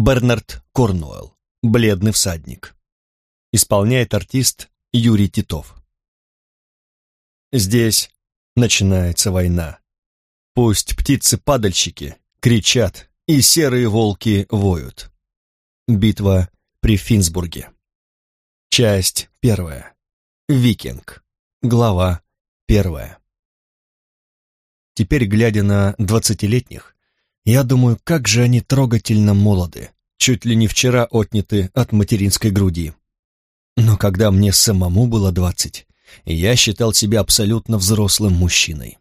Бернард Корнуэлл, бледный всадник. Исполняет артист Юрий Титов. Здесь начинается война. Пусть птицы-падальщики кричат, и серые волки воют. Битва при Финсбурге. Часть первая. Викинг. Глава первая. Теперь, глядя на двадцатилетних, я думаю, как же они трогательно молоды, чуть ли не вчера отняты от материнской груди. Но когда мне самому было двадцать, я считал себя абсолютно взрослым мужчиной.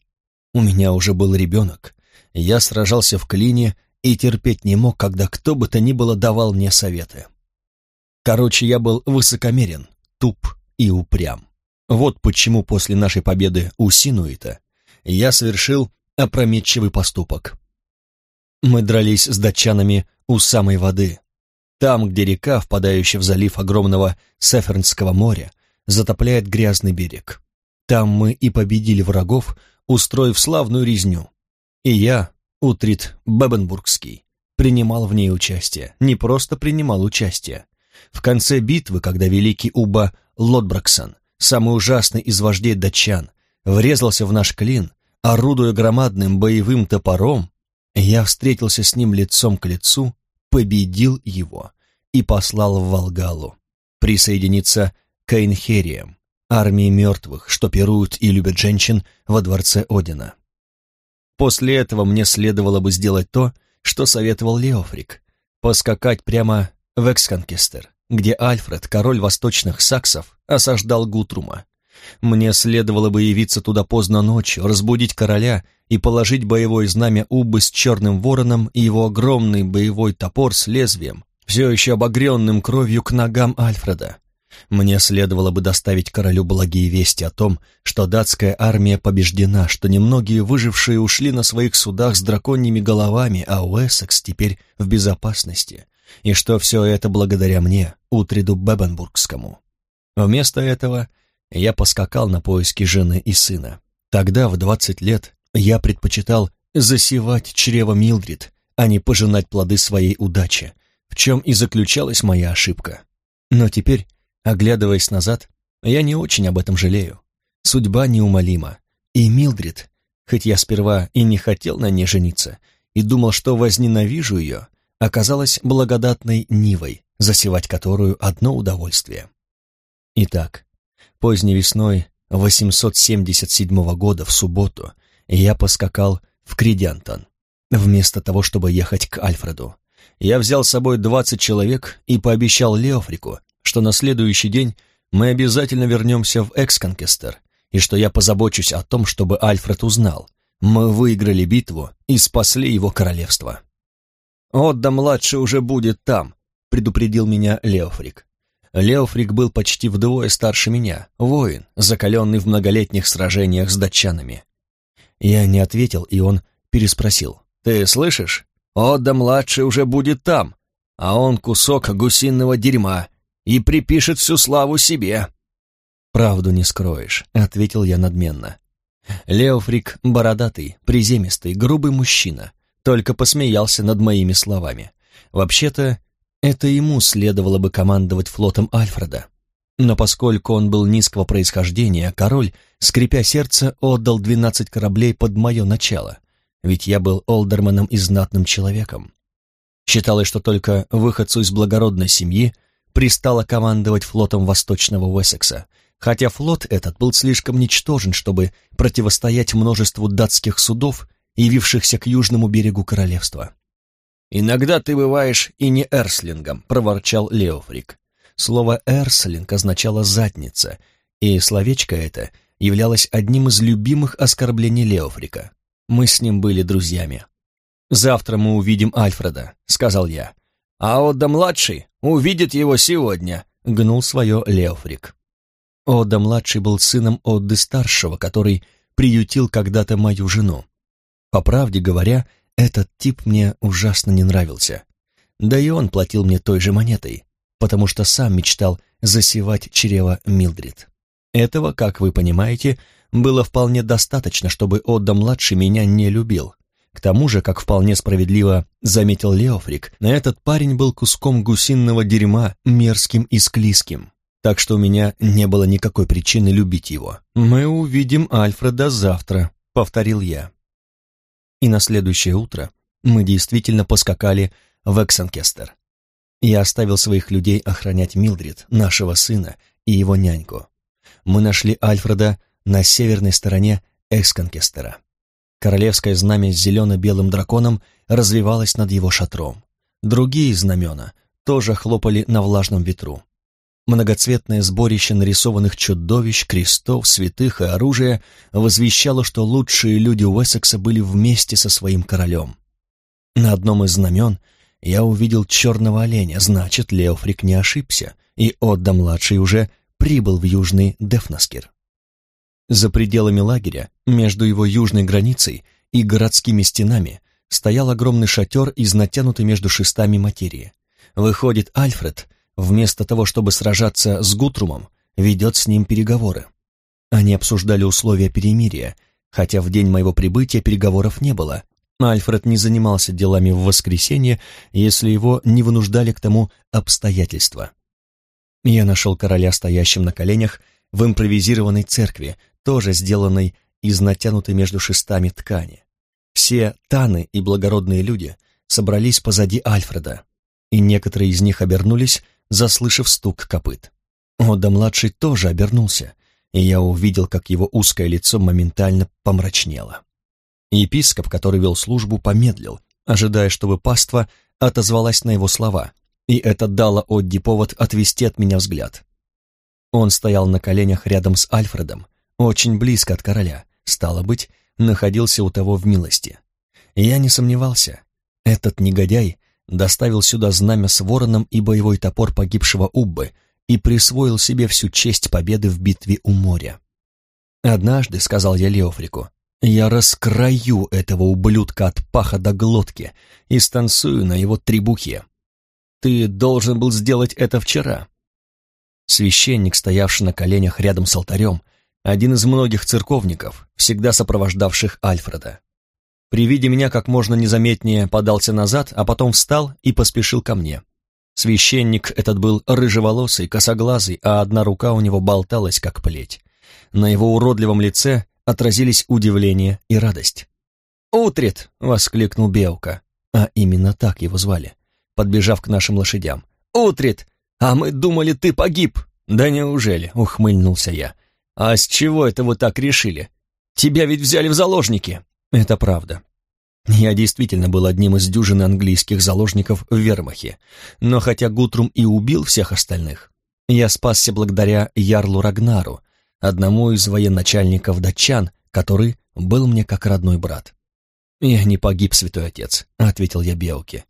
У меня уже был ребенок, я сражался в клине и терпеть не мог, когда кто бы то ни было давал мне советы. Короче, я был высокомерен, туп и упрям. Вот почему после нашей победы у Синуита я совершил опрометчивый поступок. Мы дрались с датчанами у самой воды, там, где река, впадающая в залив огромного Сефернского моря, затопляет грязный берег. Там мы и победили врагов, устроив славную резню. И я, Утрит Бебенбургский, принимал в ней участие, не просто принимал участие. В конце битвы, когда великий Уба Лотбраксон, самый ужасный из вождей датчан, врезался в наш клин, орудуя громадным боевым топором, я встретился с ним лицом к лицу, победил его и послал в Волгалу присоединиться к Эйнхериям, армии мертвых, что пируют и любят женщин во дворце Одина. После этого мне следовало бы сделать то, что советовал Леофрик, поскакать прямо в Эксканкестер, где Альфред, король восточных саксов, осаждал Гутрума. Мне следовало бы явиться туда поздно ночью, разбудить короля и положить боевое знамя Убы с черным вороном и его огромный боевой топор с лезвием, все еще обогренным кровью к ногам Альфреда. Мне следовало бы доставить королю благие вести о том, что датская армия побеждена, что немногие выжившие ушли на своих судах с драконьими головами, а Уэссекс теперь в безопасности, и что все это благодаря мне, Утриду Бебенбургскому. Вместо этого я поскакал на поиски жены и сына. Тогда, в двадцать лет, я предпочитал засевать чрево Милдрид, а не пожинать плоды своей удачи, в чем и заключалась моя ошибка. Но теперь, оглядываясь назад, я не очень об этом жалею. Судьба неумолима, и Милдрид, хоть я сперва и не хотел на ней жениться, и думал, что возненавижу ее, оказалась благодатной Нивой, засевать которую одно удовольствие. Итак, поздней весной 877 года в субботу я поскакал в Кридянтон, вместо того, чтобы ехать к Альфреду. Я взял с собой 20 человек и пообещал Леофрику, что на следующий день мы обязательно вернемся в Эксконкестер, и что я позабочусь о том, чтобы Альфред узнал. Мы выиграли битву и спасли его королевство. «Отда-младший уже будет там», — предупредил меня Леофрик. Леофрик был почти вдвое старше меня, воин, закаленный в многолетних сражениях с датчанами. Я не ответил, и он переспросил. «Ты слышишь? Отда-младший уже будет там, а он кусок гусиного дерьма и припишет всю славу себе». «Правду не скроешь», — ответил я надменно. Леофрик бородатый, приземистый, грубый мужчина, только посмеялся над моими словами. Вообще-то, это ему следовало бы командовать флотом Альфреда. Но поскольку он был низкого происхождения, король, скрипя сердце, отдал двенадцать кораблей под мое начало, ведь я был олдерманом и знатным человеком. Считалось, что только выходцу из благородной семьи пристало командовать флотом Восточного Уэссекса, хотя флот этот был слишком ничтожен, чтобы противостоять множеству датских судов явившихся к южному берегу королевства. «Иногда ты бываешь и не эрслингом», — проворчал Леофрик. Слово «эрслинг» означало «задница», и словечко это являлось одним из любимых оскорблений Леофрика. Мы с ним были друзьями. «Завтра мы увидим Альфреда», — сказал я. «А Отда-младший увидит его сегодня», — гнул свое Леофрик. Отда-младший был сыном Отды-старшего, который приютил когда-то мою жену. По правде говоря, этот тип мне ужасно не нравился. Да и он платил мне той же монетой, потому что сам мечтал засевать чрево Милдрид. Этого, как вы понимаете, было вполне достаточно, чтобы Отда-младший меня не любил. К тому же, как вполне справедливо заметил Леофрик, этот парень был куском гусиного дерьма, мерзким и склизким. Так что у меня не было никакой причины любить его. «Мы увидим Альфреда завтра», — повторил я. И на следующее утро мы действительно поскакали в Эксенкестер. Я оставил своих людей охранять Милдрид, нашего сына, и его няньку. Мы нашли Альфреда на северной стороне Эксконкестера. Королевское знамя с зелено-белым драконом развивалось над его шатром. Другие знамена тоже хлопали на влажном ветру. Многоцветное сборище нарисованных чудовищ, крестов, святых и оружия возвещало, что лучшие люди Уэссекса были вместе со своим королем. На одном из знамен я увидел черного оленя, значит, Леофрик не ошибся, и Отда-младший уже прибыл в южный Дефнаскир. За пределами лагеря, между его южной границей и городскими стенами, стоял огромный шатер из натянутой между шестами материи. Выходит, Альфред, вместо того, чтобы сражаться с Гутрумом, ведет с ним переговоры. Они обсуждали условия перемирия, хотя в день моего прибытия переговоров не было. Альфред не занимался делами в воскресенье, если его не вынуждали к тому обстоятельства. Я нашел короля стоящим на коленях в импровизированной церкви, тоже сделанной из натянутой между шестами ткани. Все таны и благородные люди собрались позади Альфреда, и некоторые из них обернулись, заслышав стук копыт. Ода-младший тоже обернулся, и я увидел, как его узкое лицо моментально помрачнело. Епископ, который вел службу, помедлил, ожидая, чтобы паства отозвалась на его слова, и это дало Одди повод отвести от меня взгляд. Он стоял на коленях рядом с Альфредом, очень близко от короля, стало быть, находился у того в милости. Я не сомневался, этот негодяй доставил сюда знамя с вороном и боевой топор погибшего Уббы и присвоил себе всю честь победы в битве у моря. «Однажды», — сказал я Леофрику, — «я раскрою этого ублюдка от паха до глотки и станцую на его требухе. Ты должен был сделать это вчера». Священник, стоявший на коленях рядом с алтарем, — один из многих церковников, всегда сопровождавших Альфреда. При виде меня как можно незаметнее подался назад, а потом встал и поспешил ко мне. Священник этот был рыжеволосый, косоглазый, а одна рука у него болталась, как плеть. На его уродливом лице отразились удивление и радость. «Утрит!» — воскликнул Беука, а именно так его звали, подбежав к нашим лошадям. «Утрит! А мы думали, ты погиб!» «Да неужели?» — ухмыльнулся я. «А с чего это вы так решили? Тебя ведь взяли в заложники!» «Это правда. Я действительно был одним из дюжины английских заложников в Вермахе, но хотя Гутрум и убил всех остальных, я спасся благодаря Ярлу Рагнару, одному из военачальников датчан, который был мне как родной брат. «Я не погиб, святой отец», — ответил я Беуке.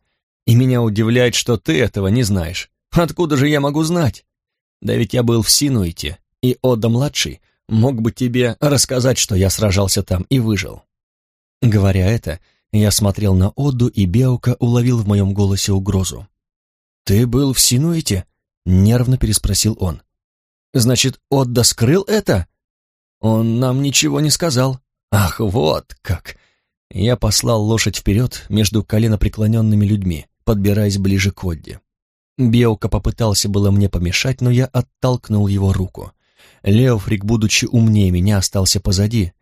«И меня удивляет, что ты этого не знаешь. Откуда же я могу знать? Да ведь я был в Синуите, и Ода-младший мог бы тебе рассказать, что я сражался там и выжил». Говоря это, я смотрел на Оду, и Беука уловил в моем голосе угрозу. «Ты был в Синуите?» — нервно переспросил он. «Значит, Отда скрыл это?» «Он нам ничего не сказал». «Ах, вот как!» Я послал лошадь вперед между коленопреклоненными людьми, подбираясь ближе к Одде. Беука попытался было мне помешать, но я оттолкнул его руку. Леофрик, будучи умнее меня, остался позади,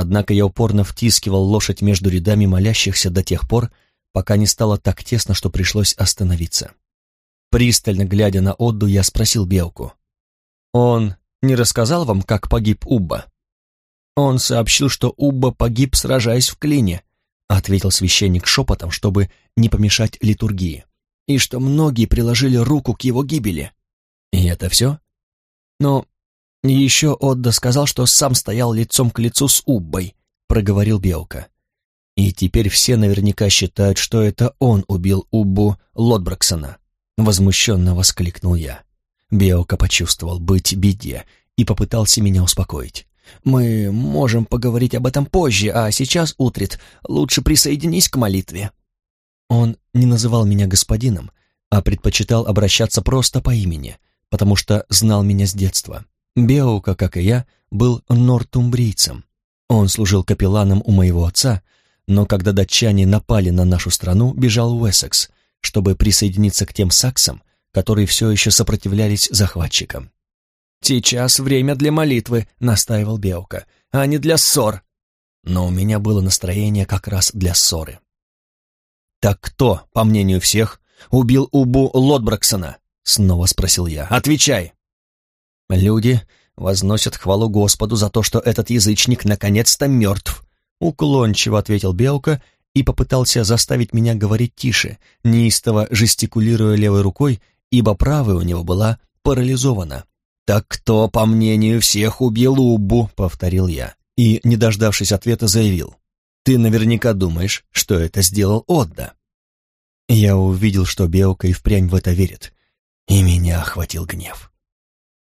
однако я упорно втискивал лошадь между рядами молящихся до тех пор, пока не стало так тесно, что пришлось остановиться. Пристально глядя на Одду, я спросил Белку. «Он не рассказал вам, как погиб Убба?» «Он сообщил, что Убба погиб, сражаясь в клине», ответил священник шепотом, чтобы не помешать литургии, «и что многие приложили руку к его гибели». «И это все?» «Но еще Отда сказал, что сам стоял лицом к лицу с Уббой, проговорил Белка. И теперь все наверняка считают, что это он убил Уббу Лотбраксона. Возмущенно воскликнул я. Белка почувствовал быть беде и попытался меня успокоить. «Мы можем поговорить об этом позже, а сейчас, Утрит, лучше присоединись к молитве». Он не называл меня господином, а предпочитал обращаться просто по имени, потому что знал меня с детства. Беука, как и я, был нортумбрийцем. Он служил капелланом у моего отца, но когда датчане напали на нашу страну, бежал в Уэссекс, чтобы присоединиться к тем саксам, которые все еще сопротивлялись захватчикам. «Сейчас время для молитвы», — настаивал Беука, — «а не для ссор». Но у меня было настроение как раз для ссоры. «Так кто, по мнению всех, убил Убу Лотбраксона?» — снова спросил я. «Отвечай!» «Люди возносят хвалу Господу за то, что этот язычник наконец-то мертв», — уклончиво ответил Белка и попытался заставить меня говорить тише, неистово жестикулируя левой рукой, ибо правая у него была парализована. «Так кто, по мнению всех, убил Убу?» — повторил я. И, не дождавшись ответа, заявил. Ты наверняка думаешь, что это сделал Отда. Я увидел, что Беока и впрямь в это верит, и меня охватил гнев.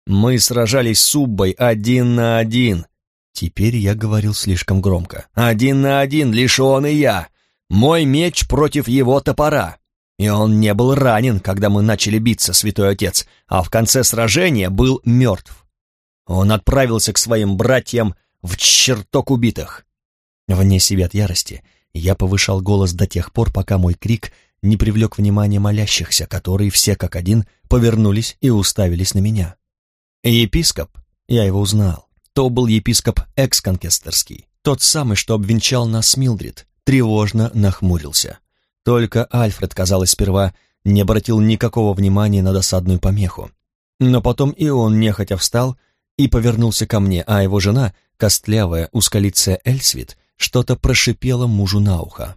Мы сражались с Уббой один на один. Теперь я говорил слишком громко. Один на один, лишь он и я. Мой меч против его топора. И он не был ранен, когда мы начали биться, святой отец, а в конце сражения был мертв. Он отправился к своим братьям в чертог убитых. Вне себя от ярости я повышал голос до тех пор, пока мой крик не привлек внимания молящихся, которые все как один повернулись и уставились на меня. Епископ, я его узнал, то был епископ Эксконкестерский, тот самый, что обвенчал нас Милдрид, тревожно нахмурился. Только Альфред, казалось, сперва не обратил никакого внимания на досадную помеху. Но потом и он нехотя встал и повернулся ко мне, а его жена, костлявая узколицая Эльсвит, что-то прошипело мужу на ухо.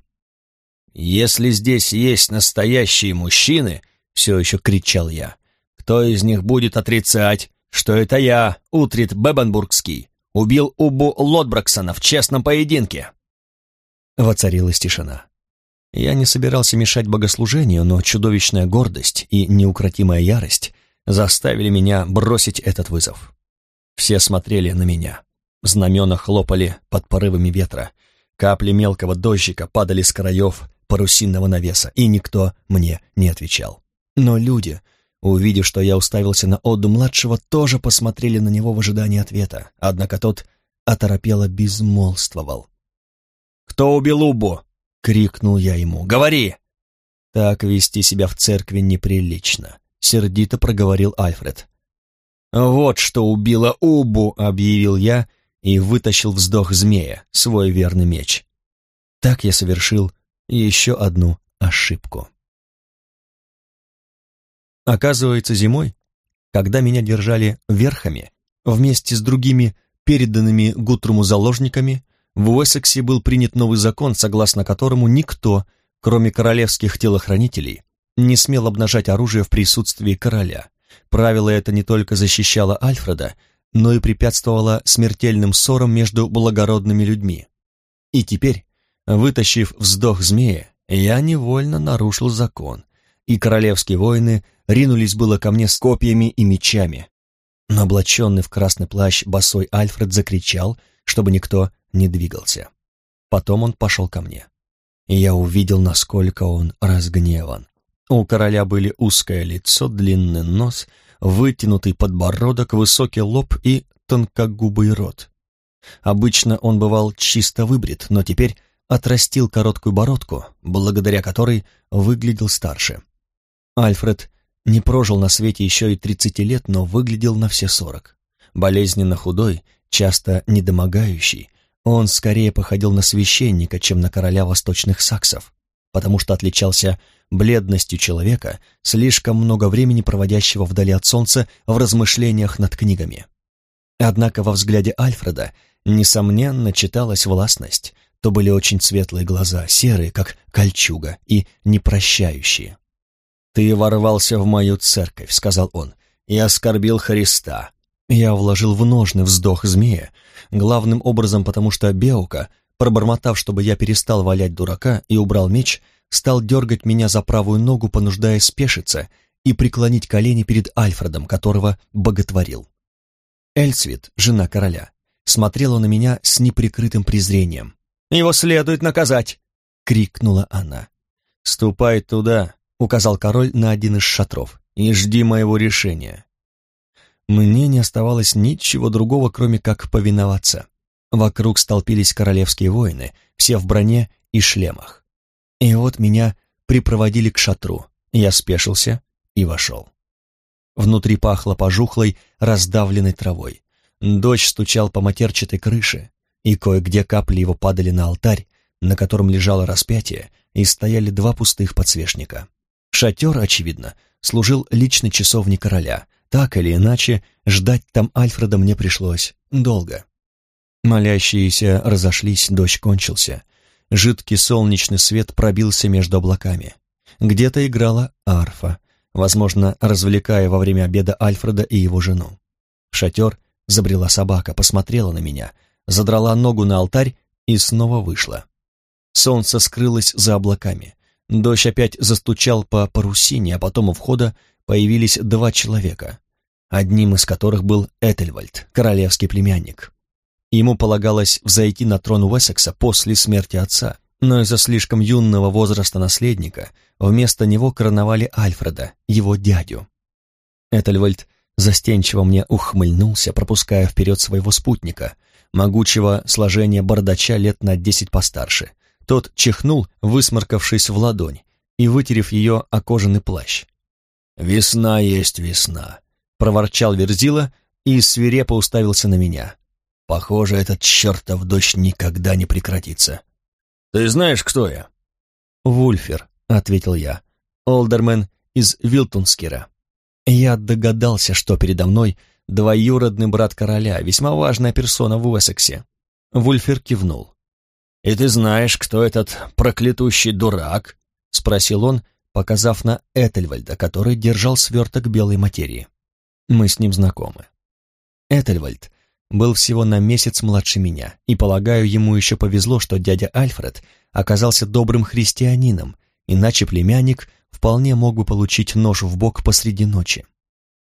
«Если здесь есть настоящие мужчины», — все еще кричал я, — «кто из них будет отрицать, что это я, Утрит Бебенбургский, убил Убу Лотбраксона в честном поединке?» Воцарилась тишина. Я не собирался мешать богослужению, но чудовищная гордость и неукротимая ярость заставили меня бросить этот вызов. Все смотрели на меня. Знамена хлопали под порывами ветра. Капли мелкого дождика падали с краев парусинного навеса, и никто мне не отвечал. Но люди, увидев, что я уставился на Одду-младшего, тоже посмотрели на него в ожидании ответа, однако тот оторопело безмолвствовал. «Кто убил Убу?» — крикнул я ему. «Говори!» «Так вести себя в церкви неприлично», — сердито проговорил Альфред. «Вот что убило Убу», — объявил я, — и вытащил вздох змея, свой верный меч. Так я совершил еще одну ошибку. Оказывается, зимой, когда меня держали верхами, вместе с другими переданными Гутруму заложниками, в Уэссексе был принят новый закон, согласно которому никто, кроме королевских телохранителей, не смел обнажать оружие в присутствии короля. Правило это не только защищало Альфреда, но и препятствовала смертельным ссорам между благородными людьми. И теперь, вытащив вздох змея, я невольно нарушил закон, и королевские воины ринулись было ко мне с копьями и мечами. Но облаченный в красный плащ босой Альфред закричал, чтобы никто не двигался. Потом он пошел ко мне. И я увидел, насколько он разгневан. У короля были узкое лицо, длинный нос — вытянутый подбородок, высокий лоб и тонкогубый рот. Обычно он бывал чисто выбрит, но теперь отрастил короткую бородку, благодаря которой выглядел старше. Альфред не прожил на свете еще и тридцати лет, но выглядел на все сорок. Болезненно худой, часто недомогающий, он скорее походил на священника, чем на короля восточных саксов, потому что отличался бледностью человека, слишком много времени проводящего вдали от солнца в размышлениях над книгами. Однако во взгляде Альфреда, несомненно, читалась властность, то были очень светлые глаза, серые, как кольчуга, и непрощающие. «Ты ворвался в мою церковь», — сказал он, — «и оскорбил Христа». Я вложил в ножны вздох змея, главным образом потому что Беука, пробормотав, чтобы я перестал валять дурака и убрал меч, стал дергать меня за правую ногу, понуждая спешиться и преклонить колени перед Альфредом, которого боготворил. Эльцвит, жена короля, смотрела на меня с неприкрытым презрением. «Его следует наказать!» — крикнула она. «Ступай туда», — указал король на один из шатров, — «и жди моего решения». Мне не оставалось ничего другого, кроме как повиноваться. Вокруг столпились королевские воины, все в броне и шлемах. И вот меня припроводили к шатру. Я спешился и вошел. Внутри пахло пожухлой, раздавленной травой. Дождь стучал по матерчатой крыше, и кое-где капли его падали на алтарь, на котором лежало распятие, и стояли два пустых подсвечника. Шатер, очевидно, служил личной часовней короля. Так или иначе, ждать там Альфреда мне пришлось долго. Молящиеся разошлись, дождь кончился. Жидкий солнечный свет пробился между облаками. Где-то играла арфа, возможно, развлекая во время обеда Альфреда и его жену. В шатер забрела собака, посмотрела на меня, задрала ногу на алтарь и снова вышла. Солнце скрылось за облаками. Дождь опять застучал по парусине, а потом у входа появились два человека, одним из которых был Этельвальд, королевский племянник. Ему полагалось взойти на трон Уэссекса после смерти отца, но из-за слишком юного возраста наследника вместо него короновали Альфреда, его дядю. Этельвальд застенчиво мне ухмыльнулся, пропуская вперед своего спутника, могучего сложения бардача лет на десять постарше. Тот чихнул, высморкавшись в ладонь и вытерев ее о кожаный плащ. «Весна есть весна», — проворчал Верзила и свирепо уставился на меня. Похоже, этот чертов дождь никогда не прекратится. Ты знаешь, кто я? Вульфер, ответил я. Олдермен из Вилтунскира. Я догадался, что передо мной двоюродный брат короля, весьма важная персона в Уэссексе. Вульфер кивнул. «И ты знаешь, кто этот проклятущий дурак?» — спросил он, показав на Этельвальда, который держал сверток белой материи. Мы с ним знакомы. Этельвальд был всего на месяц младше меня, и, полагаю, ему еще повезло, что дядя Альфред оказался добрым христианином, иначе племянник вполне мог бы получить нож в бок посреди ночи.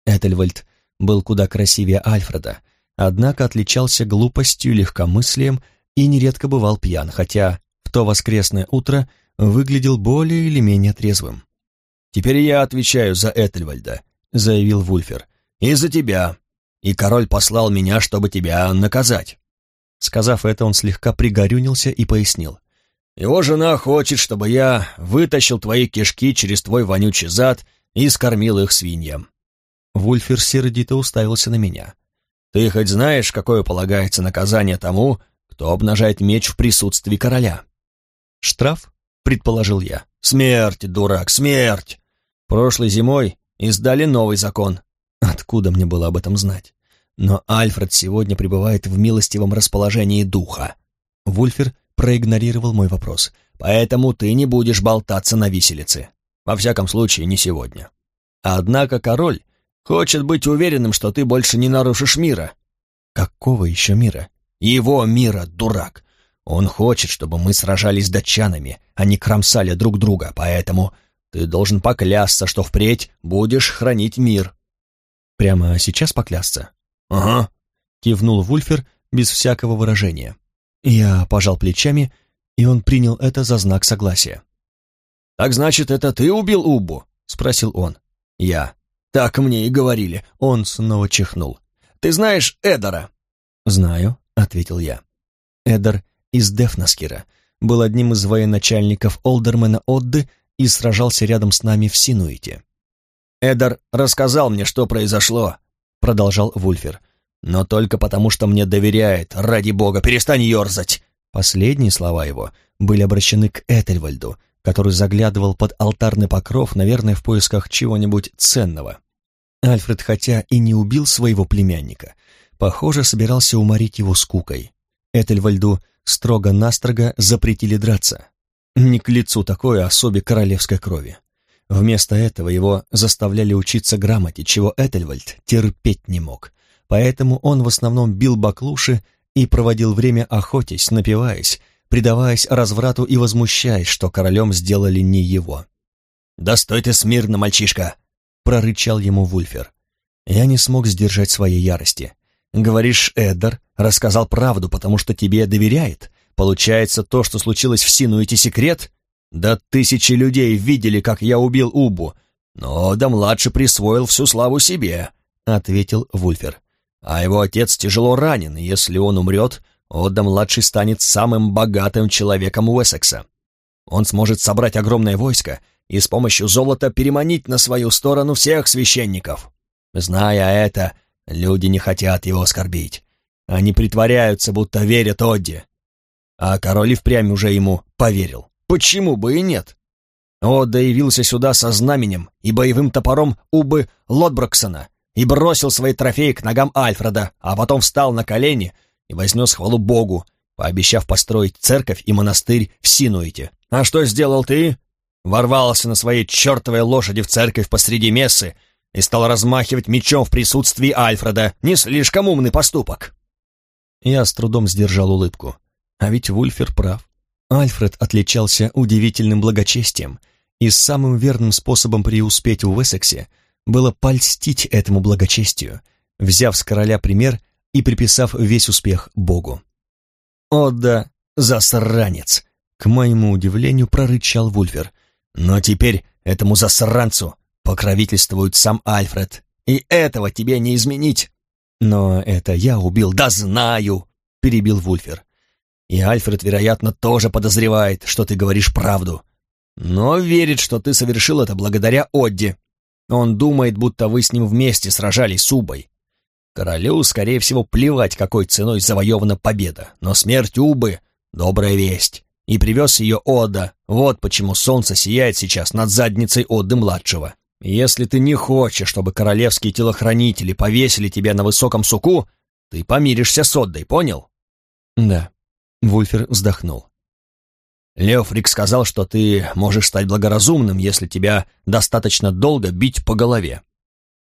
Этельвальд был куда красивее Альфреда, однако отличался глупостью, легкомыслием и нередко бывал пьян, хотя в то воскресное утро выглядел более или менее трезвым. «Теперь я отвечаю за Этельвальда», — заявил Вульфер. «И за тебя и король послал меня, чтобы тебя наказать». Сказав это, он слегка пригорюнился и пояснил. «Его жена хочет, чтобы я вытащил твои кишки через твой вонючий зад и скормил их свиньям». Вульфер сердито уставился на меня. «Ты хоть знаешь, какое полагается наказание тому, кто обнажает меч в присутствии короля?» «Штраф?» — предположил я. «Смерть, дурак, смерть!» Прошлой зимой издали новый закон. Откуда мне было об этом знать? Но Альфред сегодня пребывает в милостивом расположении духа. Вульфер проигнорировал мой вопрос. Поэтому ты не будешь болтаться на виселице. Во всяком случае, не сегодня. Однако король хочет быть уверенным, что ты больше не нарушишь мира. Какого еще мира? Его мира, дурак. Он хочет, чтобы мы сражались с датчанами, а не кромсали друг друга, поэтому ты должен поклясться, что впредь будешь хранить мир. Прямо сейчас поклясться? Ага, кивнул Вульфер без всякого выражения. Я пожал плечами, и он принял это за знак согласия. «Так значит, это ты убил Убу?» — спросил он. «Я». «Так мне и говорили». Он снова чихнул. «Ты знаешь Эдора?» «Знаю», — ответил я. Эдор из Дефнаскира был одним из военачальников Олдермена Одды и сражался рядом с нами в Синуите. Эдар рассказал мне, что произошло», — продолжал Вульфер. «Но только потому, что мне доверяет. Ради бога, перестань ерзать!» Последние слова его были обращены к Этельвальду, который заглядывал под алтарный покров, наверное, в поисках чего-нибудь ценного. Альфред, хотя и не убил своего племянника, похоже, собирался уморить его скукой. Этельвальду строго-настрого запретили драться. Не к лицу такое особе королевской крови. Вместо этого его заставляли учиться грамоте, чего Этельвальд терпеть не мог. Поэтому он в основном бил баклуши и проводил время охотясь, напиваясь, предаваясь разврату и возмущаясь, что королем сделали не его. «Да ты смирно, мальчишка!» — прорычал ему Вульфер. Я не смог сдержать своей ярости. «Говоришь, Эддер рассказал правду, потому что тебе доверяет? Получается, то, что случилось в Синуэте, секрет?» Да тысячи людей видели, как я убил Убу, но да младший присвоил всю славу себе», — ответил Вульфер. «А его отец тяжело ранен, и если он умрет, Отда-младший станет самым богатым человеком Уэссекса. Он сможет собрать огромное войско и с помощью золота переманить на свою сторону всех священников. Зная это, люди не хотят его оскорбить. Они притворяются, будто верят Одди. А король и впрямь уже ему поверил. Почему бы и нет? Отда явился сюда со знаменем и боевым топором Убы Лотброксона и бросил свои трофеи к ногам Альфреда, а потом встал на колени и вознес хвалу Богу, пообещав построить церковь и монастырь в Синуите. А что сделал ты? Ворвался на своей чертовой лошади в церковь посреди мессы и стал размахивать мечом в присутствии Альфреда. Не слишком умный поступок. Я с трудом сдержал улыбку. А ведь Вульфер прав. Альфред отличался удивительным благочестием, и самым верным способом преуспеть в Уэссексе было польстить этому благочестию, взяв с короля пример и приписав весь успех Богу. «О да, засранец!» — к моему удивлению прорычал Вульфер. «Но теперь этому засранцу покровительствует сам Альфред, и этого тебе не изменить!» «Но это я убил, да знаю!» — перебил Вульфер. «И Альфред, вероятно, тоже подозревает, что ты говоришь правду, но верит, что ты совершил это благодаря Одди. Он думает, будто вы с ним вместе сражались с Убой. Королю, скорее всего, плевать, какой ценой завоевана победа, но смерть Убы — добрая весть. И привез ее Ода, вот почему солнце сияет сейчас над задницей Оды-младшего. Если ты не хочешь, чтобы королевские телохранители повесили тебя на высоком суку, ты помиришься с Оддой, понял? Да. Вульфер вздохнул. Леофрик сказал, что ты можешь стать благоразумным, если тебя достаточно долго бить по голове.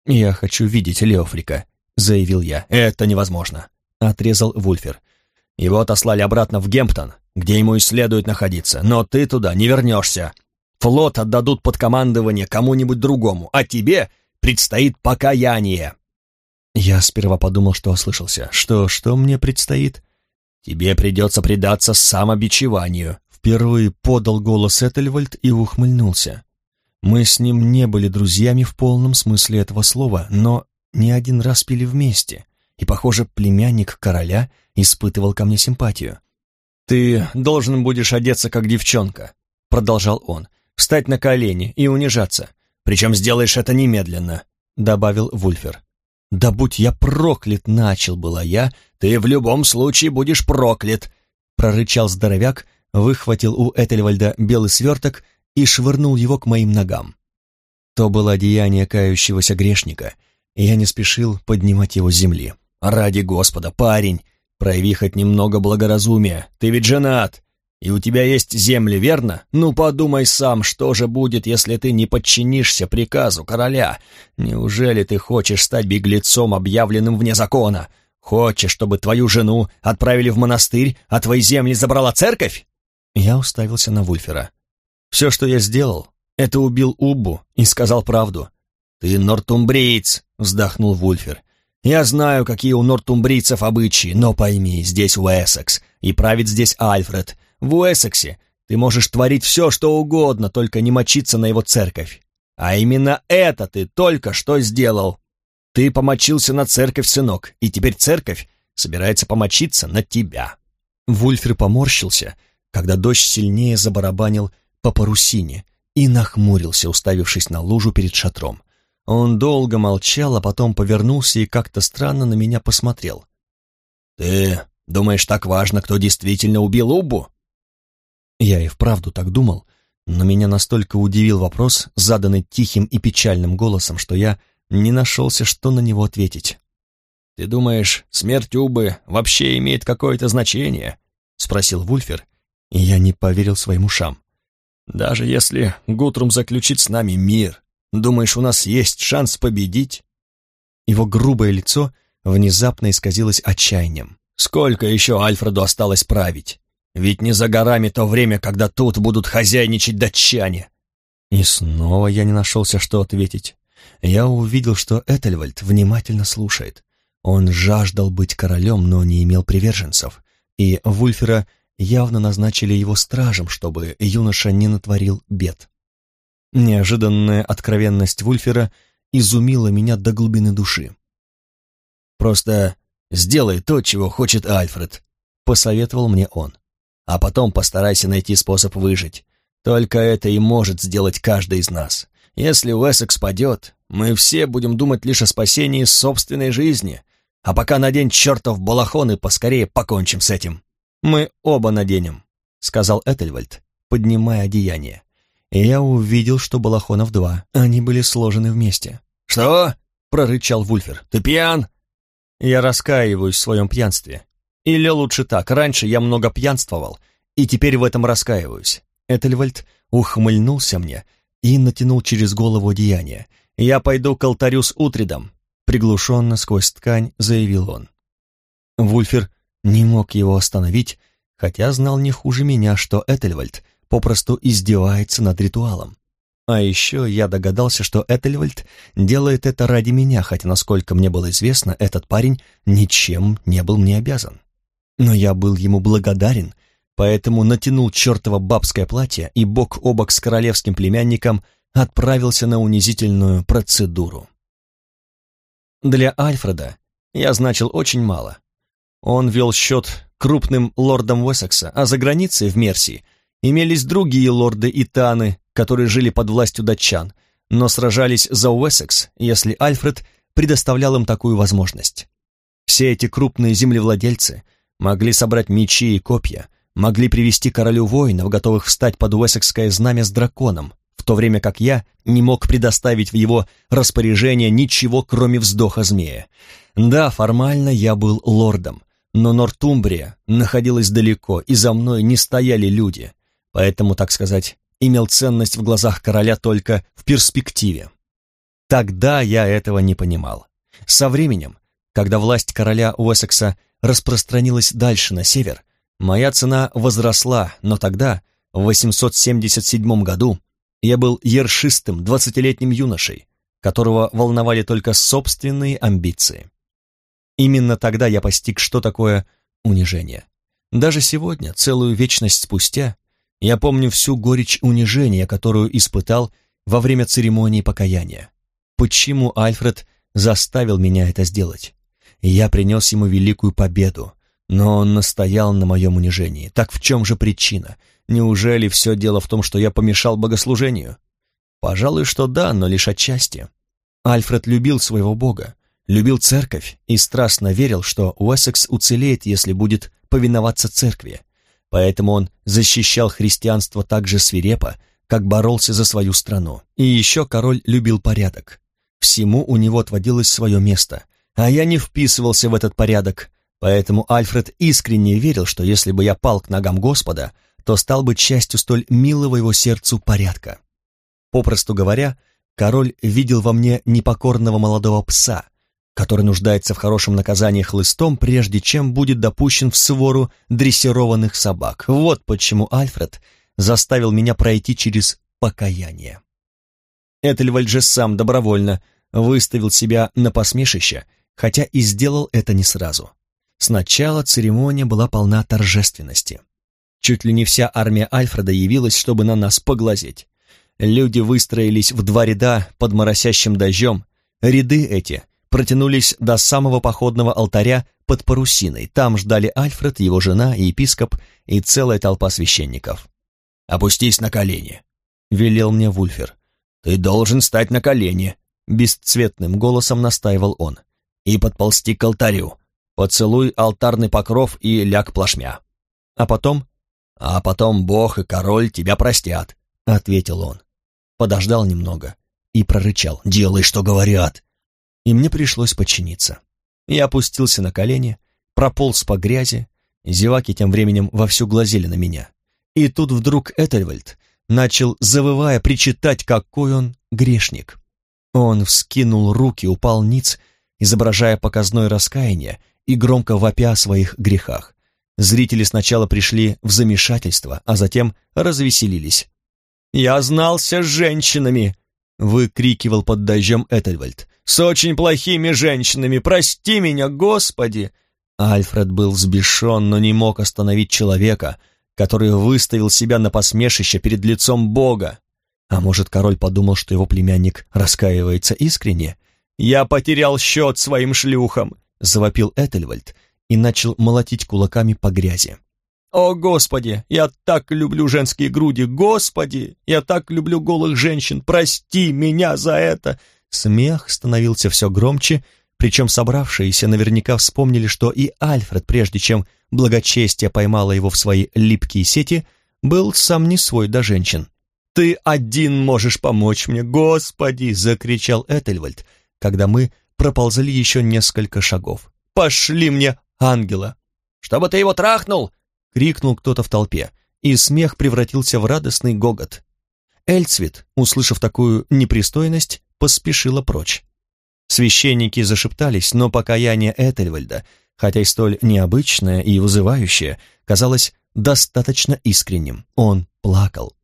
Я хочу видеть Леофрика, заявил я. Это невозможно, отрезал Вульфер. Его отослали обратно в Гемптон, где ему и следует находиться, но ты туда не вернешься. Флот отдадут под командование кому-нибудь другому, а тебе предстоит покаяние. Я сперва подумал, что ослышался. Что, что мне предстоит? Тебе придется предаться самобичеванию. Впервые подал голос Этельвальд и ухмыльнулся. Мы с ним не были друзьями в полном смысле этого слова, но не один раз пили вместе, и, похоже, племянник короля испытывал ко мне симпатию. «Ты должен будешь одеться как девчонка», — продолжал он, встать на колени и унижаться. Причем сделаешь это немедленно», — добавил Вульфер. «Да будь я проклят!» — начал была я. «Ты в любом случае будешь проклят!» — прорычал здоровяк, выхватил у Этельвальда белый сверток и швырнул его к моим ногам. То было одеяние кающегося грешника, и я не спешил поднимать его с земли. «Ради Господа, парень, прояви хоть немного благоразумия, ты ведь женат!» И у тебя есть земли, верно? Ну подумай сам, что же будет, если ты не подчинишься приказу короля? Неужели ты хочешь стать беглецом, объявленным вне закона? Хочешь, чтобы твою жену отправили в монастырь, а твои земли забрала церковь?» Я уставился на Вульфера. «Все, что я сделал, это убил Уббу и сказал правду». «Ты нортумбриец», — вздохнул Вульфер. «Я знаю, какие у нортумбрийцев обычаи, но пойми, здесь Уэссекс, и правит здесь Альфред. В Уэссексе ты можешь творить все, что угодно, только не мочиться на его церковь. А именно это ты только что сделал. Ты помочился на церковь, сынок, и теперь церковь собирается помочиться на тебя». Вульфер поморщился, когда дождь сильнее забарабанил по парусине и нахмурился, уставившись на лужу перед шатром. Он долго молчал, а потом повернулся и как-то странно на меня посмотрел. «Ты думаешь, так важно, кто действительно убил Убу?» Я и вправду так думал, но меня настолько удивил вопрос, заданный тихим и печальным голосом, что я не нашелся, что на него ответить. «Ты думаешь, смерть Убы вообще имеет какое-то значение?» — спросил Вульфер, и я не поверил своим ушам. «Даже если Гутрум заключит с нами мир, думаешь, у нас есть шанс победить?» Его грубое лицо внезапно исказилось отчаянием. «Сколько еще Альфреду осталось править? Ведь не за горами то время, когда тут будут хозяйничать датчане. И снова я не нашелся, что ответить. Я увидел, что Этельвальд внимательно слушает. Он жаждал быть королем, но не имел приверженцев, и Вульфера явно назначили его стражем, чтобы юноша не натворил бед. Неожиданная откровенность Вульфера изумила меня до глубины души. «Просто сделай то, чего хочет Альфред», — посоветовал мне он а потом постарайся найти способ выжить. Только это и может сделать каждый из нас. Если Уэссекс падет, мы все будем думать лишь о спасении собственной жизни, а пока надень чертов балахон и поскорее покончим с этим». «Мы оба наденем», — сказал Этельвальд, поднимая одеяние. И я увидел, что балахонов два, они были сложены вместе. «Что?» — прорычал Вульфер. «Ты пьян?» Я раскаиваюсь в своем пьянстве. Или лучше так, раньше я много пьянствовал, и теперь в этом раскаиваюсь. Этельвальд ухмыльнулся мне и натянул через голову одеяние. «Я пойду к алтарю с Утридом», — приглушенно сквозь ткань заявил он. Вульфер не мог его остановить, хотя знал не хуже меня, что Этельвальд попросту издевается над ритуалом. А еще я догадался, что Этельвальд делает это ради меня, хотя, насколько мне было известно, этот парень ничем не был мне обязан. Но я был ему благодарен, поэтому натянул чертово бабское платье и бок о бок с королевским племянником отправился на унизительную процедуру. Для Альфреда я значил очень мало. Он вел счет крупным лордам Уэссекса, а за границей, в Мерсии, имелись другие лорды и таны, которые жили под властью датчан, но сражались за Уэссекс, если Альфред предоставлял им такую возможность. Все эти крупные землевладельцы могли собрать мечи и копья, могли привести королю воинов, готовых встать под Уэссекское знамя с драконом, в то время как я не мог предоставить в его распоряжение ничего, кроме вздоха змея. Да, формально я был лордом, но Нортумбрия находилась далеко, и за мной не стояли люди, поэтому, так сказать, имел ценность в глазах короля только в перспективе. Тогда я этого не понимал. Со временем, когда власть короля Уэссекса распространилась дальше на север, моя цена возросла, но тогда, в 877 году, я был ершистым двадцатилетним юношей, которого волновали только собственные амбиции. Именно тогда я постиг, что такое унижение. Даже сегодня, целую вечность спустя, я помню всю горечь унижения, которую испытал во время церемонии покаяния. Почему Альфред заставил меня это сделать? Я принес ему великую победу, но он настоял на моем унижении. Так в чем же причина? Неужели все дело в том, что я помешал богослужению? Пожалуй, что да, но лишь отчасти. Альфред любил своего бога, любил церковь и страстно верил, что Уэссекс уцелеет, если будет повиноваться церкви. Поэтому он защищал христианство так же свирепо, как боролся за свою страну. И еще король любил порядок. Всему у него отводилось свое место, а я не вписывался в этот порядок, поэтому Альфред искренне верил, что если бы я пал к ногам Господа, то стал бы частью столь милого его сердцу порядка. Попросту говоря, король видел во мне непокорного молодого пса, который нуждается в хорошем наказании хлыстом, прежде чем будет допущен в свору дрессированных собак. Вот почему Альфред заставил меня пройти через покаяние. Этельвальд же сам добровольно выставил себя на посмешище, хотя и сделал это не сразу. Сначала церемония была полна торжественности. Чуть ли не вся армия Альфреда явилась, чтобы на нас поглазеть. Люди выстроились в два ряда под моросящим дождем. Ряды эти протянулись до самого походного алтаря под парусиной. Там ждали Альфред, его жена, епископ и целая толпа священников. «Опустись на колени», — велел мне Вульфер. «Ты должен стать на колени», — бесцветным голосом настаивал он. «И подползти к алтарю. Поцелуй алтарный покров и ляг плашмя. А потом «А потом Бог и король тебя простят», — ответил он. Подождал немного и прорычал «Делай, что говорят». И мне пришлось подчиниться. Я опустился на колени, прополз по грязи, зеваки тем временем вовсю глазели на меня. И тут вдруг Этельвальд начал, завывая, причитать, какой он грешник. Он вскинул руки, упал ниц, изображая показное раскаяние и громко вопя о своих грехах. Зрители сначала пришли в замешательство, а затем развеселились. «Я знался с женщинами!» — выкрикивал под дождем Этельвальд. «С очень плохими женщинами! Прости меня, Господи!» Альфред был взбешен, но не мог остановить человека, который выставил себя на посмешище перед лицом Бога. А может, король подумал, что его племянник раскаивается искренне? «Я потерял счет своим шлюхам!» — завопил Этельвальд, и начал молотить кулаками по грязи. О, Господи, я так люблю женские груди! Господи, я так люблю голых женщин! Прости меня за это!» Смех становился все громче, причем собравшиеся наверняка вспомнили, что и Альфред, прежде чем благочестие поймало его в свои липкие сети, был сам не свой до женщин. «Ты один можешь помочь мне, Господи!» — закричал Этельвальд, когда мы проползали еще несколько шагов. «Пошли мне ангела!» «Чтобы ты его трахнул!» — крикнул кто-то в толпе, и смех превратился в радостный гогот. Эльцвит, услышав такую непристойность, поспешила прочь. Священники зашептались, но покаяние Этельвальда, хотя и столь необычное и вызывающее, казалось достаточно искренним. Он плакал.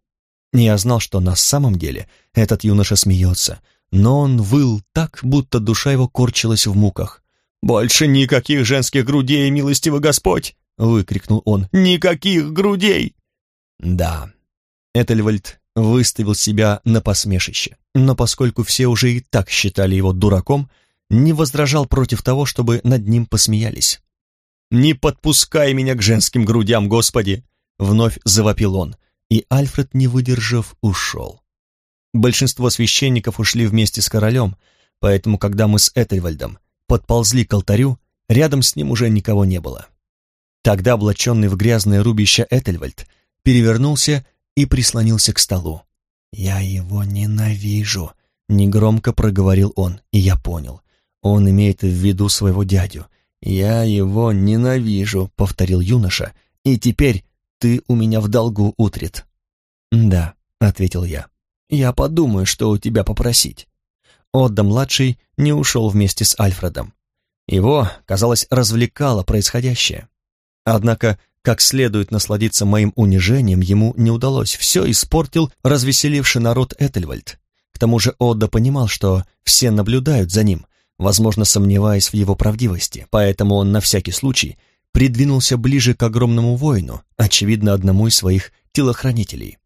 Я знал, что на самом деле этот юноша смеется, но он выл так, будто душа его корчилась в муках. «Больше никаких женских грудей, милостивый Господь!» — выкрикнул он. «Никаких грудей!» Да, Этельвальд выставил себя на посмешище, но поскольку все уже и так считали его дураком, не возражал против того, чтобы над ним посмеялись. «Не подпускай меня к женским грудям, Господи!» — вновь завопил он, и Альфред, не выдержав, ушел. Большинство священников ушли вместе с королем, поэтому, когда мы с Этельвальдом подползли к алтарю, рядом с ним уже никого не было. Тогда облаченный в грязное рубище Этельвальд перевернулся и прислонился к столу. «Я его ненавижу», — негромко проговорил он, и я понял. Он имеет в виду своего дядю. «Я его ненавижу», — повторил юноша, — «и теперь ты у меня в долгу, Утрит». «Да», — ответил я. «Я подумаю, что у тебя попросить». Отда-младший не ушел вместе с Альфредом. Его, казалось, развлекало происходящее. Однако, как следует насладиться моим унижением, ему не удалось. Все испортил развеселивший народ Этельвальд. К тому же Отда понимал, что все наблюдают за ним, возможно, сомневаясь в его правдивости, поэтому он на всякий случай придвинулся ближе к огромному воину, очевидно, одному из своих телохранителей.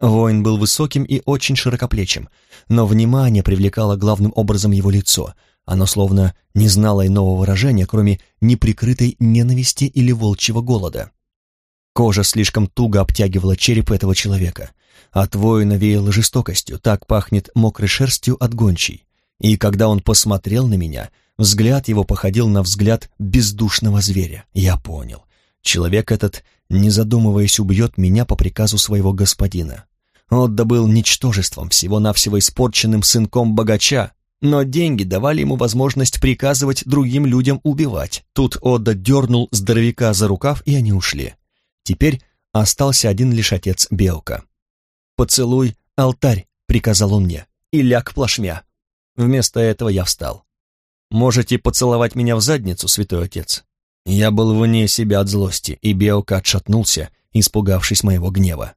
Воин был высоким и очень широкоплечим, но внимание привлекало главным образом его лицо. Оно словно не знало иного выражения, кроме неприкрытой ненависти или волчьего голода. Кожа слишком туго обтягивала череп этого человека. От воина веяло жестокостью, так пахнет мокрой шерстью от гончей. И когда он посмотрел на меня, взгляд его походил на взгляд бездушного зверя. Я понял. Человек этот, не задумываясь, убьет меня по приказу своего господина. Отда был ничтожеством, всего-навсего испорченным сынком богача, но деньги давали ему возможность приказывать другим людям убивать. Тут Отда дернул здоровяка за рукав, и они ушли. Теперь остался один лишь отец Белка. «Поцелуй алтарь», — приказал он мне, — «и ляг плашмя». Вместо этого я встал. «Можете поцеловать меня в задницу, святой отец?» Я был вне себя от злости, и Белка отшатнулся, испугавшись моего гнева.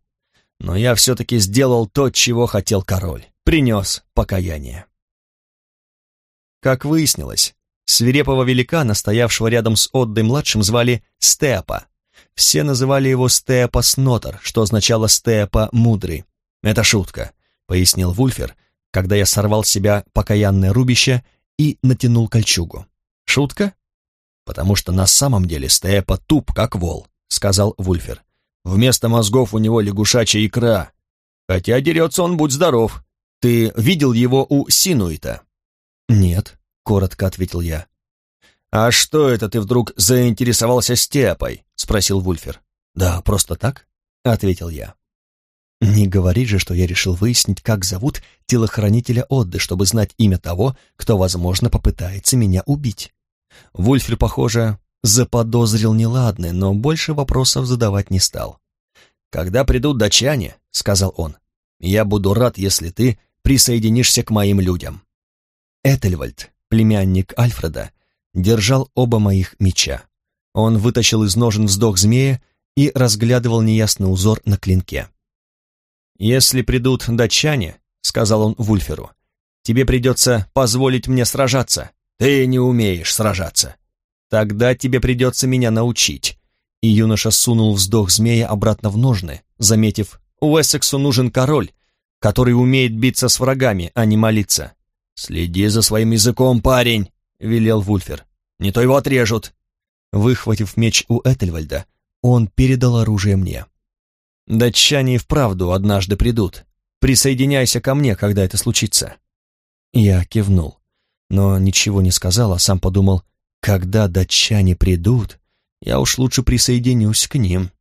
Но я все-таки сделал то, чего хотел король. Принес покаяние. Как выяснилось, свирепого великана, стоявшего рядом с Отдой-младшим, звали Степа. Все называли его Степа Снотер, что означало Степа Мудрый. «Это шутка», — пояснил Вульфер, когда я сорвал с себя покаянное рубище и натянул кольчугу. «Шутка?» «Потому что на самом деле Степа туп, как вол», — сказал Вульфер. «Вместо мозгов у него лягушачья икра. Хотя дерется он, будь здоров. Ты видел его у Синуита?» «Нет», — коротко ответил я. «А что это ты вдруг заинтересовался степой?» — спросил Вульфер. «Да, просто так», — ответил я. Не говори же, что я решил выяснить, как зовут телохранителя Отды, чтобы знать имя того, кто, возможно, попытается меня убить. Вульфер, похоже, заподозрил неладное, но больше вопросов задавать не стал. «Когда придут датчане», — сказал он, — «я буду рад, если ты присоединишься к моим людям». Этельвальд, племянник Альфреда, держал оба моих меча. Он вытащил из ножен вздох змея и разглядывал неясный узор на клинке. «Если придут датчане», — сказал он Вульферу, — «тебе придется позволить мне сражаться. Ты не умеешь сражаться. Тогда тебе придется меня научить». И юноша сунул вздох змея обратно в ножны, заметив, «Уэссексу нужен король, который умеет биться с врагами, а не молиться. «Следи за своим языком, парень!» — велел Вульфер. «Не то его отрежут!» Выхватив меч у Этельвальда, Он передал оружие мне. «Датчане и вправду однажды придут. Присоединяйся ко мне, когда это случится». Я кивнул, но ничего не сказал, а сам подумал, когда датчане придут, я уж лучше присоединюсь к ним.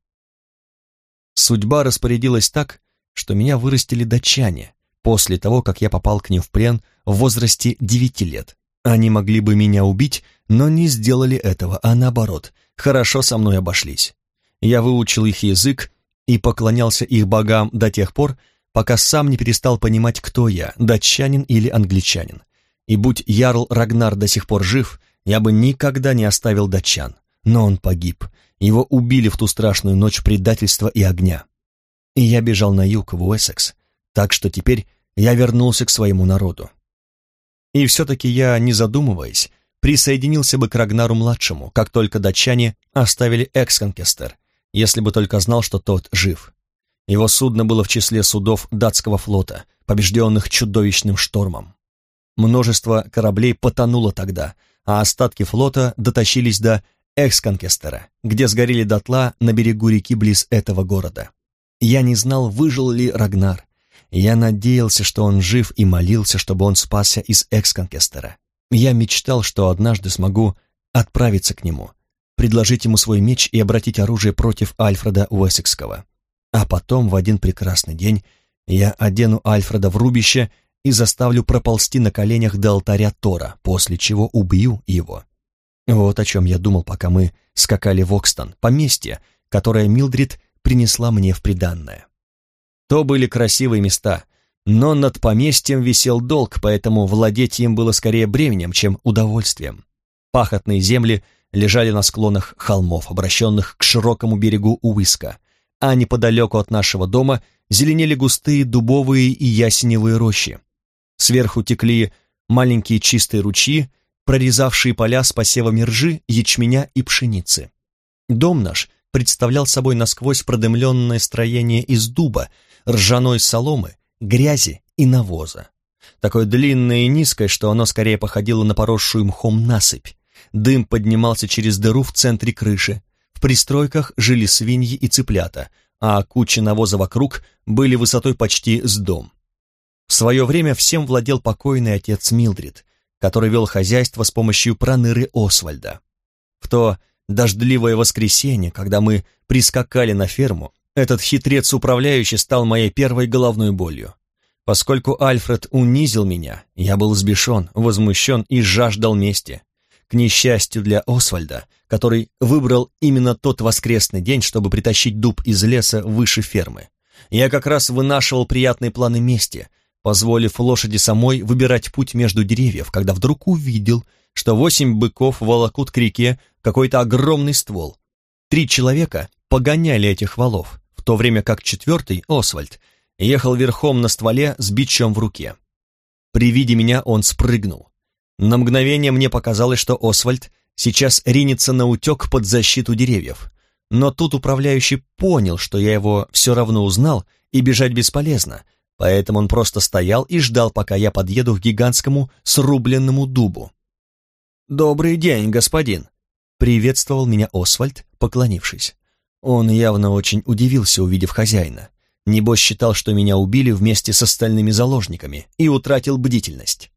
Судьба распорядилась так, что меня вырастили датчане, после того, как я попал к ним в плен в возрасте девяти лет. Они могли бы меня убить, но не сделали этого, а наоборот, хорошо со мной обошлись. Я выучил их язык и поклонялся их богам до тех пор, пока сам не перестал понимать, кто я, датчанин или англичанин. И будь Ярл Рагнар до сих пор жив, я бы никогда не оставил датчан. Но он погиб. Его убили в ту страшную ночь предательства и огня. И я бежал на юг, в Уэссекс, так что теперь я вернулся к своему народу. И все-таки я, не задумываясь, присоединился бы к Рагнару-младшему, как только датчане оставили Эксконкестер, если бы только знал, что тот жив. Его судно было в числе судов датского флота, побежденных чудовищным штормом. Множество кораблей потонуло тогда, а остатки флота дотащились до Эксконкестера, где сгорели дотла на берегу реки близ этого города. Я не знал, выжил ли Рагнар. Я надеялся, что он жив и молился, чтобы он спасся из Эксконкестера. Я мечтал, что однажды смогу отправиться к нему, предложить ему свой меч и обратить оружие против Альфреда Уэссекского. А потом, в один прекрасный день, я одену Альфреда в рубище и заставлю проползти на коленях до алтаря Тора, после чего убью его. Вот о чем я думал, пока мы скакали в Окстон, поместье, которое Милдрид принесла мне в приданное. То были красивые места, но над поместьем висел долг, поэтому владеть им было скорее бременем, чем удовольствием. Пахотные земли лежали на склонах холмов, обращенных к широкому берегу Уиска, а неподалеку от нашего дома зеленели густые дубовые и ясеневые рощи. Сверху текли маленькие чистые ручьи, прорезавшие поля с посевами ржи, ячменя и пшеницы. Дом наш представлял собой насквозь продымленное строение из дуба, ржаной соломы, грязи и навоза. Такое длинное и низкое, что оно скорее походило на поросшую мхом насыпь. Дым поднимался через дыру в центре крыши, в пристройках жили свиньи и цыплята, а кучи навоза вокруг были высотой почти с дом. В свое время всем владел покойный отец Милдрид, который вел хозяйство с помощью проныры Освальда. В то дождливое воскресенье, когда мы прискакали на ферму, этот хитрец-управляющий стал моей первой головной болью. Поскольку Альфред унизил меня, я был сбешен, возмущен и жаждал мести. К несчастью для Освальда, который выбрал именно тот воскресный день, чтобы притащить дуб из леса выше фермы. Я как раз вынашивал приятные планы мести, позволив лошади самой выбирать путь между деревьев, когда вдруг увидел, что восемь быков волокут к реке какой-то огромный ствол. Три человека погоняли этих валов, в то время как четвертый, Освальд, ехал верхом на стволе с бичом в руке. При виде меня он спрыгнул. На мгновение мне показалось, что Освальд сейчас ринется на утек под защиту деревьев. Но тут управляющий понял, что я его все равно узнал, и бежать бесполезно, поэтому он просто стоял и ждал, пока я подъеду к гигантскому срубленному дубу. «Добрый день, господин!» — приветствовал меня Освальд, поклонившись. Он явно очень удивился, увидев хозяина. Небось считал, что меня убили вместе с остальными заложниками, и утратил бдительность.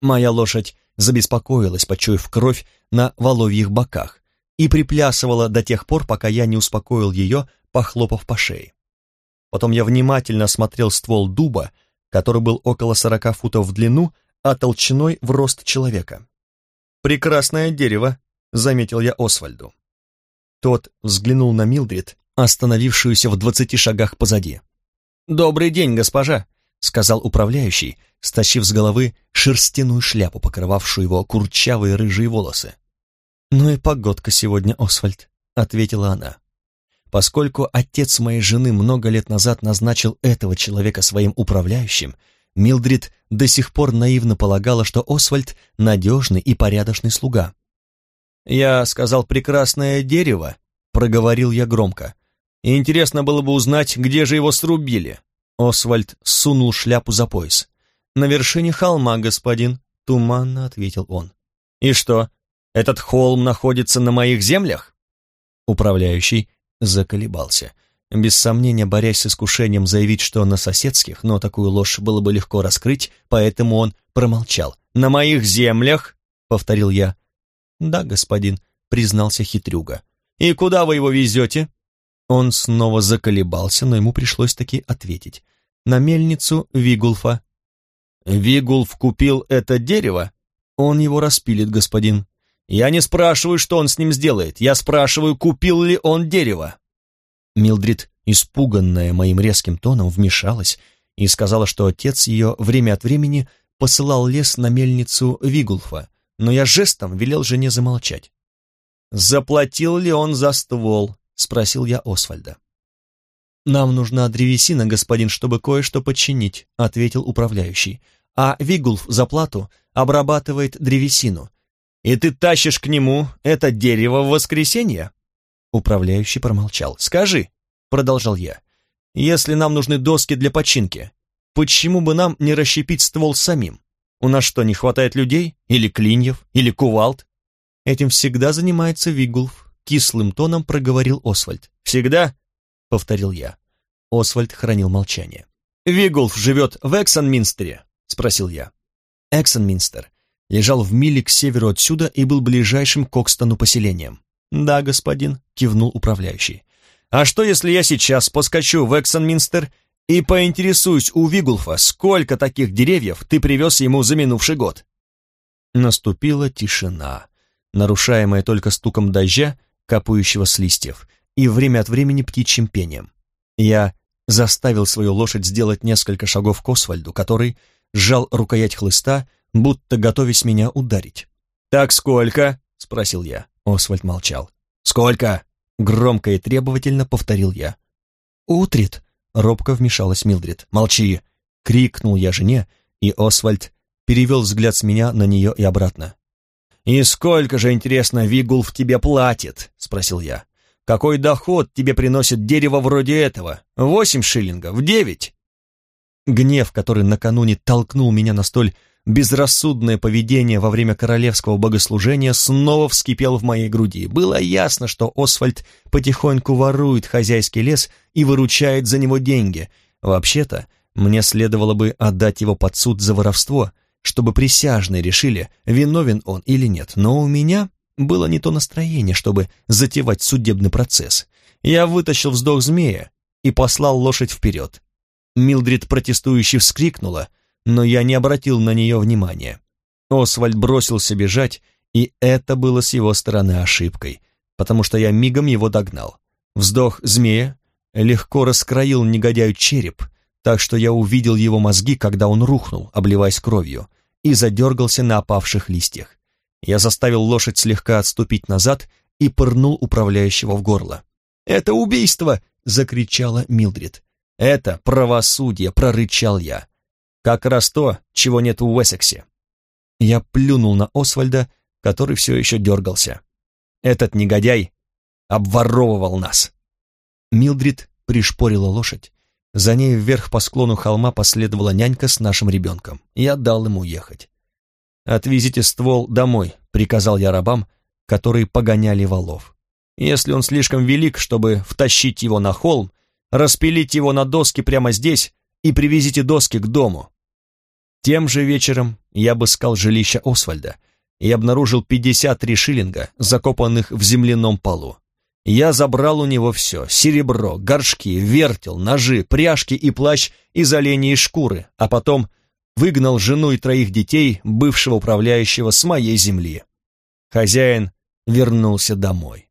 Моя лошадь забеспокоилась, почуяв кровь на воловьих боках, и приплясывала до тех пор, пока я не успокоил ее, похлопав по шее. Потом я внимательно осмотрел ствол дуба, который был около сорока футов в длину, а толщиной в рост человека. «Прекрасное дерево», — заметил я Освальду. Тот взглянул на Милдрид, остановившуюся в двадцати шагах позади. «Добрый день, госпожа», — сказал управляющий, стащив с головы шерстяную шляпу, покрывавшую его курчавые рыжие волосы. «Ну и погодка сегодня, Освальд», — ответила она. Поскольку отец моей жены много лет назад назначил этого человека своим управляющим, Милдрид до сих пор наивно полагала, что Освальд — надежный и порядочный слуга. «Я сказал прекрасное дерево», — проговорил я громко. «И интересно было бы узнать, где же его срубили». Освальд сунул шляпу за пояс. «На вершине холма, господин», — туманно ответил он. «И что, этот холм находится на моих землях?» Управляющий заколебался. Без сомнения, борясь с искушением заявить, что на соседских, но такую ложь было бы легко раскрыть, поэтому он промолчал. «На моих землях?» — повторил я. «Да, господин», — признался хитрюга. «И куда вы его везете?» Он снова заколебался, но ему пришлось таки ответить. «На мельницу Вигулфа». «Вигулф купил это дерево?» «Он его распилит, господин». «Я не спрашиваю, что он с ним сделает. Я спрашиваю, купил ли он дерево». Милдрид, испуганная моим резким тоном, вмешалась и сказала, что отец ее время от времени посылал лес на мельницу Вигулфа, но я жестом велел жене замолчать. «Заплатил ли он за ствол?» — спросил я Освальда. «Нам нужна древесина, господин, чтобы кое-что подчинить», — ответил управляющий. «А Вигулф за плату обрабатывает древесину. И ты тащишь к нему это дерево в воскресенье?» Управляющий промолчал. «Скажи», — продолжал я, — «если нам нужны доски для починки, почему бы нам не расщепить ствол самим? У нас что, не хватает людей? Или клиньев? Или кувалд?» Этим всегда занимается Вигулф, кислым тоном проговорил Освальд. «Всегда?» — повторил я. Освальд хранил молчание. «Вигулф живет в Эксонминстере?» — спросил я. Эксонминстер лежал в миле к северу отсюда и был ближайшим к Окстону поселением. «Да, господин», — кивнул управляющий. «А что, если я сейчас поскочу в Эксонминстер и поинтересуюсь у Вигулфа, сколько таких деревьев ты привез ему за минувший год?» Наступила тишина, нарушаемая только стуком дождя, капающего с листьев, и время от времени птичьим пением. Я заставил свою лошадь сделать несколько шагов к Освальду, который сжал рукоять хлыста, будто готовясь меня ударить. «Так сколько?» — спросил я. Освальд молчал. «Сколько?» — громко и требовательно повторил я. «Утрит!» — робко вмешалась Милдрид. «Молчи!» — крикнул я жене, и Освальд перевел взгляд с меня на нее и обратно. «И сколько же, интересно, Вигулф тебе платит?» — спросил я. «Какой доход тебе приносит дерево вроде этого? Восемь шиллингов? Девять?» Гнев, который накануне толкнул меня на столь безрассудное поведение во время королевского богослужения снова вскипел в моей груди. Было ясно, что Освальд потихоньку ворует хозяйский лес и выручает за него деньги. Вообще-то, мне следовало бы отдать его под суд за воровство, чтобы присяжные решили, виновен он или нет. Но у меня было не то настроение, чтобы затевать судебный процесс. Я вытащил вздох змея и послал лошадь вперед. Милдрид протестующе вскрикнула — но я не обратил на нее внимания. Освальд бросился бежать, и это было с его стороны ошибкой, потому что я мигом его догнал. Вздох змея легко раскроил негодяю череп, так что я увидел его мозги, когда он рухнул, обливаясь кровью, и задергался на опавших листьях. Я заставил лошадь слегка отступить назад и пырнул управляющего в горло. «Это убийство!» — закричала Милдрид. «Это правосудие!» — прорычал я. Как раз то, чего нет в Уэссексе. Я плюнул на Освальда, который все еще дергался. Этот негодяй обворовывал нас. Милдрид пришпорила лошадь. За ней вверх по склону холма последовала нянька с нашим ребенком. Я дал ему ехать. «Отвезите ствол домой», — приказал я рабам, которые погоняли валов. «Если он слишком велик, чтобы втащить его на холм, распилить его на доски прямо здесь и привезите доски к дому. Тем же вечером я обыскал жилище Освальда и обнаружил 53 шиллинга, закопанных в земляном полу. Я забрал у него все — серебро, горшки, вертел, ножи, пряжки и плащ из оленей шкуры, а потом выгнал жену и троих детей бывшего управляющего с моей земли. Хозяин вернулся домой.